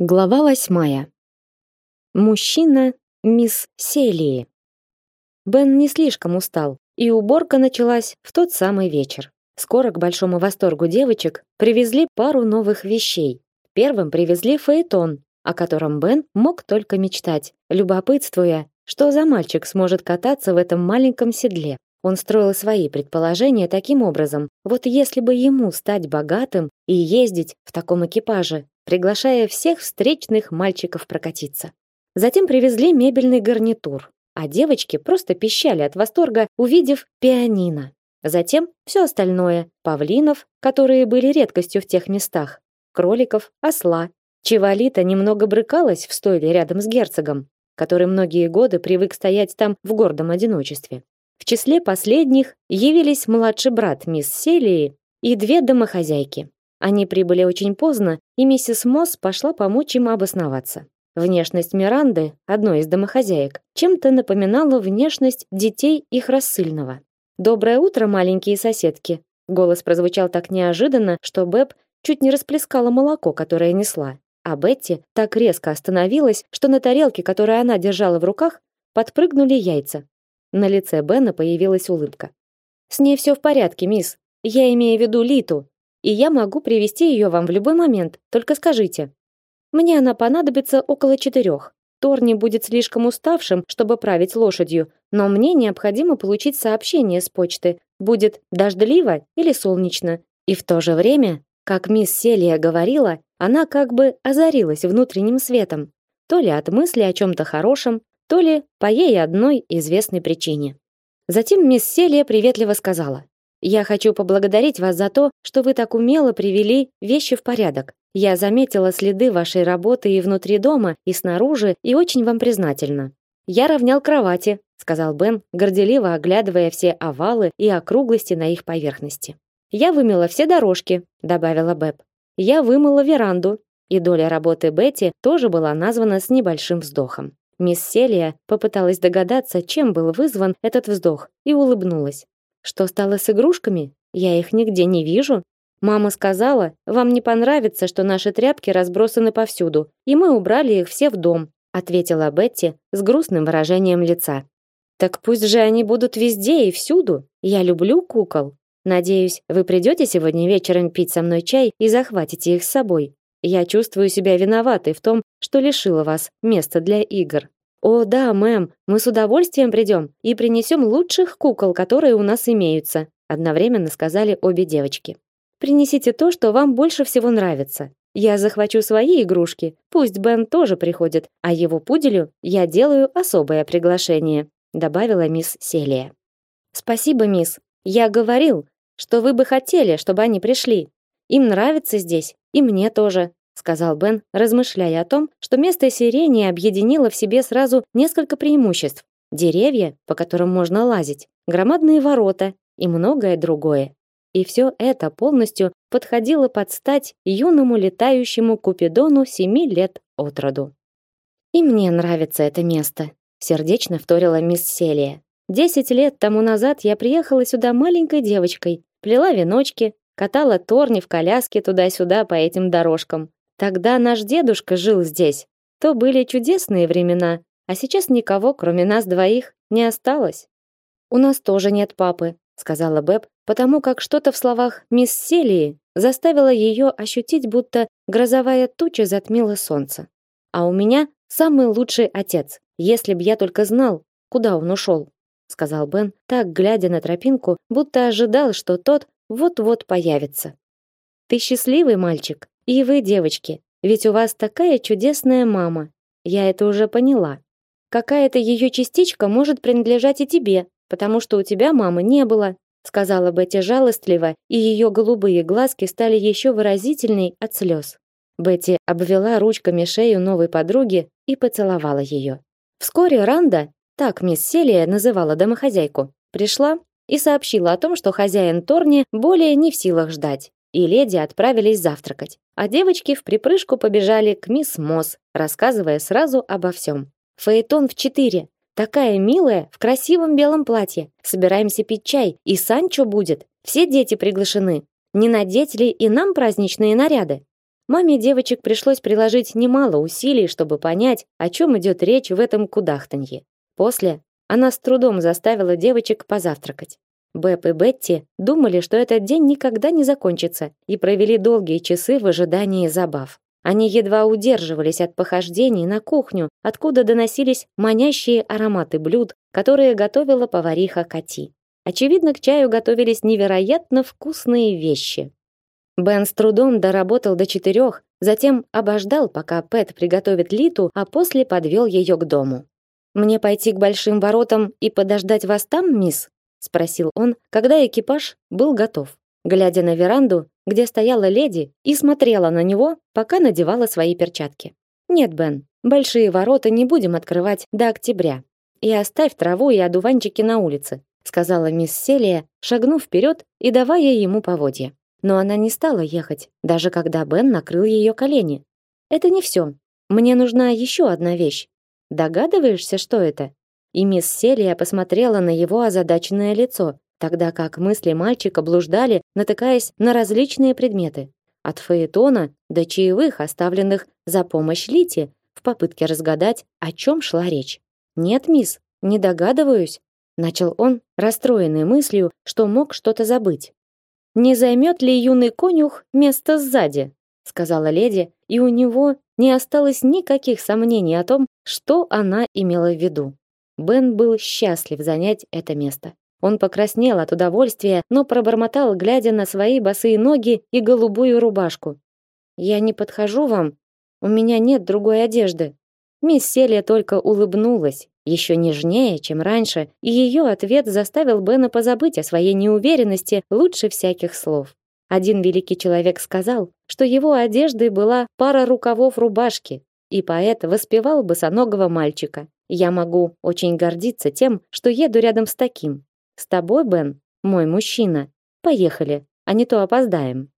Глава восьмая. Мужчина мисс Селии. Бен не слишком устал, и уборка началась в тот самый вечер. Скоро к большому восторгу девочек привезли пару новых вещей. Первым привезли фаэтон, о котором Бен мог только мечтать, любопытствуя, что за мальчик сможет кататься в этом маленьком седле. Он строил свои предположения таким образом: вот если бы ему стать богатым и ездить в таком экипаже, приглашая всех встречных мальчиков прокатиться. Затем привезли мебельный гарнитур, а девочки просто пищали от восторга, увидев пианино. Затем все остальное: павлинов, которые были редкостью в тех местах, кроликов, осла. Чевалита немного брыкалась в стойле рядом с герцогом, который многие годы привык стоять там в гордом одиночестве. В числе последних явились младший брат мисс Селии и две домохозяйки. Они прибыли очень поздно, и миссис Мосс пошла помочь им обосноваться. Внешность Миранды, одной из домохозяек, чем-то напоминала внешность детей их рассыльного. «Доброе утро, маленькие соседки!» Голос прозвучал так неожиданно, что Бэб чуть не расплескала молоко, которое несла. А Бетти так резко остановилась, что на тарелке, которую она держала в руках, подпрыгнули яйца. На лице Бена появилась улыбка. «С ней все в порядке, мисс. Я имею в виду Литу и я могу привести ее вам в любой момент, только скажите. Мне она понадобится около четырех. Торни будет слишком уставшим, чтобы править лошадью, но мне необходимо получить сообщение с почты, будет дождливо или солнечно. И в то же время, как мисс Селия говорила, она как бы озарилась внутренним светом, то ли от мысли о чем то хорошем, то ли по ей одной известной причине. Затем мисс Селия приветливо сказала: я хочу поблагодарить вас за то, что вы так умело привели вещи в порядок. Я заметила следы вашей работы и внутри дома, и снаружи, и очень вам признательна. Я равнял кровати, сказал Бен, горделиво оглядывая все овалы и округлости на их поверхности. Я вымыла все дорожки, добавила Бэб. Я вымыла веранду, и доля работы Бетти тоже была названа с небольшим вздохом. Мисс Селия попыталась догадаться, чем был вызван этот вздох, и улыбнулась. Что стало с игрушками? Я их нигде не вижу. Мама сказала, вам не понравится, что наши тряпки разбросаны повсюду, и мы убрали их все в дом, ответила Бетти с грустным выражением лица. Так пусть же они будут везде и всюду. Я люблю кукол. Надеюсь, вы придете сегодня вечером пить со мной чай и захватите их с собой. Я чувствую себя виноватой в том, что лишила вас места для игр. О, да, мэм, мы с удовольствием придем и принесем лучших кукол, которые у нас имеются, одновременно сказали обе девочки. Принесите то, что вам больше всего нравится. Я захвачу свои игрушки. Пусть Бен тоже приходит, а его пуделю я делаю особое приглашение, добавила мисс Селия. Спасибо, мисс. Я говорил, что вы бы хотели, чтобы они пришли. Им нравится здесь, и мне тоже сказал Бен, размышляя о том, что место сирени объединило в себе сразу несколько преимуществ: деревья, по которым можно лазить, громадные ворота и многое другое. И все это полностью подходило под стать юному летающему купидону семи лет от роду. И мне нравится это место, сердечно вторила мисс Селия. Десять лет тому назад я приехала сюда маленькой девочкой, плела веночки, катала торни в коляске туда-сюда по этим дорожкам. Тогда наш дедушка жил здесь. То были чудесные времена, а сейчас никого, кроме нас двоих, не осталось. У нас тоже нет папы, сказала Бэб, потому как что-то в словах мисс Селии заставило ее ощутить, будто грозовая туча затмила солнце. А у меня самый лучший отец. Если б я только знал, куда он ушел, сказал Бен, так глядя на тропинку, будто ожидал, что тот вот-вот появится. Ты счастливый мальчик, и вы, девочки, ведь у вас такая чудесная мама. Я это уже поняла. Какая-то ее частичка может принадлежать и тебе, потому что у тебя мамы не было, сказала Бетти жалостливо, и ее голубые глазки стали еще выразительней от слез. Бетти обвела ручками шею новой подруги и поцеловала ее. Вскоре Ранда, так мисс Селия называла домохозяйку, пришла и сообщила о том, что хозяин Торни более не в силах ждать и леди отправились завтракать, а девочки в припрыжку побежали к мисс Мосс, рассказывая сразу обо всем. Фаэтон в четыре, такая милая, в красивом белом платье. Собираемся пить чай, и Санчо будет. Все дети приглашены. Не надеть ли и нам праздничные наряды? Маме девочек пришлось приложить немало усилий, чтобы понять, о чем идет речь в этом кудахтанье. После она с трудом заставила девочек позавтракать. Бэп и Бетти думали, что этот день никогда не закончится, и провели долгие часы в ожидании забав. Они едва удерживались от похождений на кухню, откуда доносились манящие ароматы блюд, которые готовила повариха Кати. Очевидно, к чаю готовились невероятно вкусные вещи. Бен с трудом доработал до четырех, затем обождал, пока Пэт приготовит Литу, а после подвел ее к дому. «Мне пойти к большим воротам и подождать вас там, мисс?» — спросил он, когда экипаж был готов, глядя на веранду, где стояла леди и смотрела на него, пока надевала свои перчатки. «Нет, Бен, большие ворота не будем открывать до октября. И оставь траву и одуванчики на улице», сказала мисс Селия, шагнув вперед и давая ему поводья. Но она не стала ехать, даже когда Бен накрыл ее колени. «Это не все. Мне нужна еще одна вещь. Догадываешься, что это?» И мисс Селия посмотрела на его озадаченное лицо, тогда как мысли мальчика блуждали, натыкаясь на различные предметы. От фаэтона до чаевых, оставленных за помощь Лите, в попытке разгадать, о чем шла речь. «Нет, мисс, не догадываюсь», — начал он, расстроенный мыслью, что мог что-то забыть. «Не займет ли юный конюх место сзади?» — сказала леди, и у него не осталось никаких сомнений о том, что она имела в виду. Бен был счастлив занять это место. Он покраснел от удовольствия, но пробормотал, глядя на свои босые ноги и голубую рубашку. «Я не подхожу вам. У меня нет другой одежды». Мисс Селия только улыбнулась, еще нежнее, чем раньше, и ее ответ заставил Бена позабыть о своей неуверенности лучше всяких слов. Один великий человек сказал, что его одеждой была пара рукавов рубашки, и поэт воспевал босоногого мальчика. Я могу очень гордиться тем, что еду рядом с таким. С тобой, Бен, мой мужчина. Поехали, а не то опоздаем.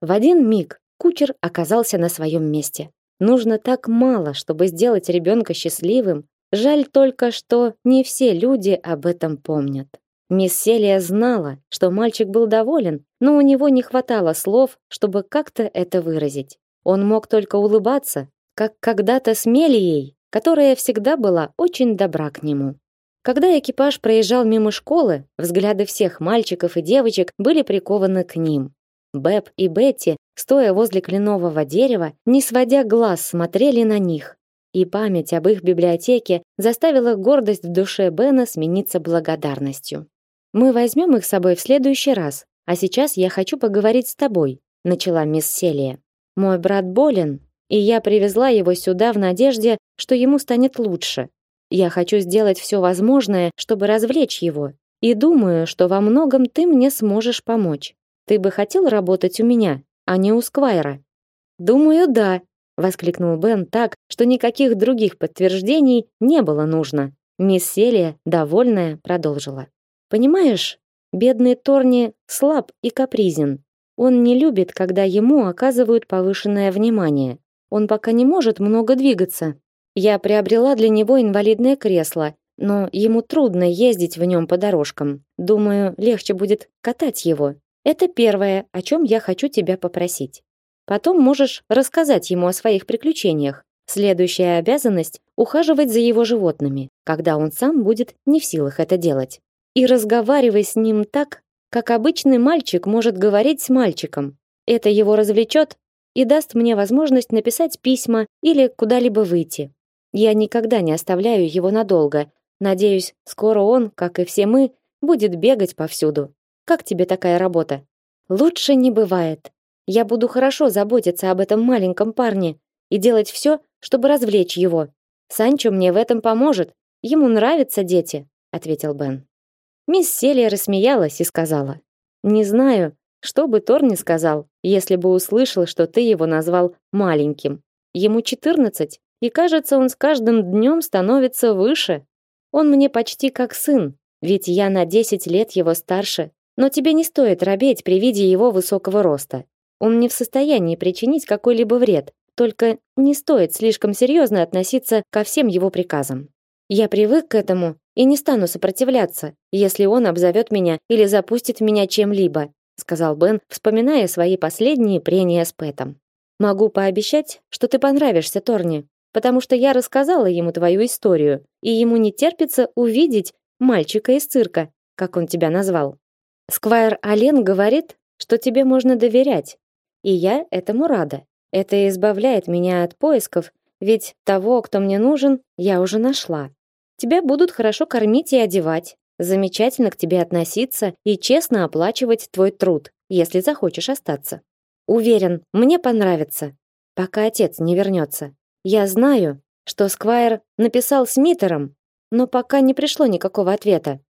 В один миг кучер оказался на своем месте. Нужно так мало, чтобы сделать ребенка счастливым. Жаль только, что не все люди об этом помнят. Мисс Селия знала, что мальчик был доволен, но у него не хватало слов, чтобы как-то это выразить. Он мог только улыбаться, как когда-то с Мелией, которая всегда была очень добра к нему. Когда экипаж проезжал мимо школы, взгляды всех мальчиков и девочек были прикованы к ним. Бэб и Бетти, стоя возле кленового дерева, не сводя глаз, смотрели на них. И память об их библиотеке заставила гордость в душе Бена смениться благодарностью. Мы возьмем их с собой в следующий раз, а сейчас я хочу поговорить с тобой, начала мисс Селия. Мой брат болен, и я привезла его сюда в надежде, что ему станет лучше. Я хочу сделать все возможное, чтобы развлечь его, и думаю, что во многом ты мне сможешь помочь. Ты бы хотел работать у меня, а не у Сквайра? Думаю, да, воскликнул Бен так, что никаких других подтверждений не было нужно. Мисс Селия, довольная, продолжила. Понимаешь, бедный Торни слаб и капризен. Он не любит, когда ему оказывают повышенное внимание. Он пока не может много двигаться. Я приобрела для него инвалидное кресло, но ему трудно ездить в нем по дорожкам. Думаю, легче будет катать его. Это первое, о чем я хочу тебя попросить. Потом можешь рассказать ему о своих приключениях. Следующая обязанность ухаживать за его животными, когда он сам будет не в силах это делать. И разговаривай с ним так, как обычный мальчик может говорить с мальчиком. Это его развлечет и даст мне возможность написать письма или куда-либо выйти. Я никогда не оставляю его надолго. Надеюсь, скоро он, как и все мы, будет бегать повсюду. Как тебе такая работа? Лучше не бывает. Я буду хорошо заботиться об этом маленьком парне и делать все, чтобы развлечь его. Санчо мне в этом поможет. Ему нравятся дети, ответил Бен. Мисс Селия рассмеялась и сказала: "Не знаю, что бы Тор ни сказал, если бы услышал, что ты его назвал маленьким. Ему четырнадцать, и кажется, он с каждым днем становится выше. Он мне почти как сын, ведь я на десять лет его старше. Но тебе не стоит робеть при виде его высокого роста. Он не в состоянии причинить какой-либо вред, только не стоит слишком серьезно относиться ко всем его приказам. Я привык к этому и не стану сопротивляться, если он обзовет меня или запустит меня чем-либо, сказал Бен, вспоминая свои последние прения с Пэтом. Могу пообещать, что ты понравишься Торни, потому что я рассказала ему твою историю, и ему не терпится увидеть мальчика из цирка, как он тебя назвал. Сквайр Ален говорит, что тебе можно доверять, и я этому рада. Это избавляет меня от поисков, ведь того, кто мне нужен, я уже нашла. Тебя будут хорошо кормить и одевать, замечательно к тебе относиться и честно оплачивать твой труд, если захочешь остаться. Уверен, мне понравится, пока отец не вернется. Я знаю, что Сквайр написал с но пока не пришло никакого ответа.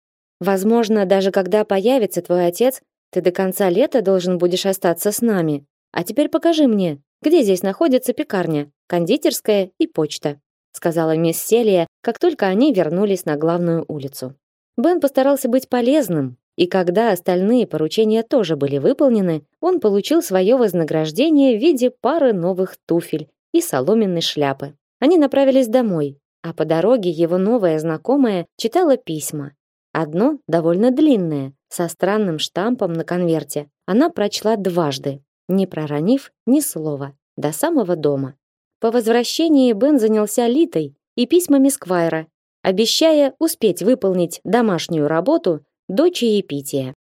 Возможно, даже когда появится твой отец, ты до конца лета должен будешь остаться с нами. А теперь покажи мне, где здесь находится пекарня, кондитерская и почта, сказала мисс Селия, как только они вернулись на главную улицу. Бен постарался быть полезным, и когда остальные поручения тоже были выполнены, он получил свое вознаграждение в виде пары новых туфель и соломенной шляпы. Они направились домой, а по дороге его новая знакомая читала письма. Одно довольно длинное, со странным штампом на конверте. Она прочла дважды, не проронив ни слова, до самого дома. По возвращении Бен занялся Литой и письмами Сквайра, обещая успеть выполнить домашнюю работу до чаепития.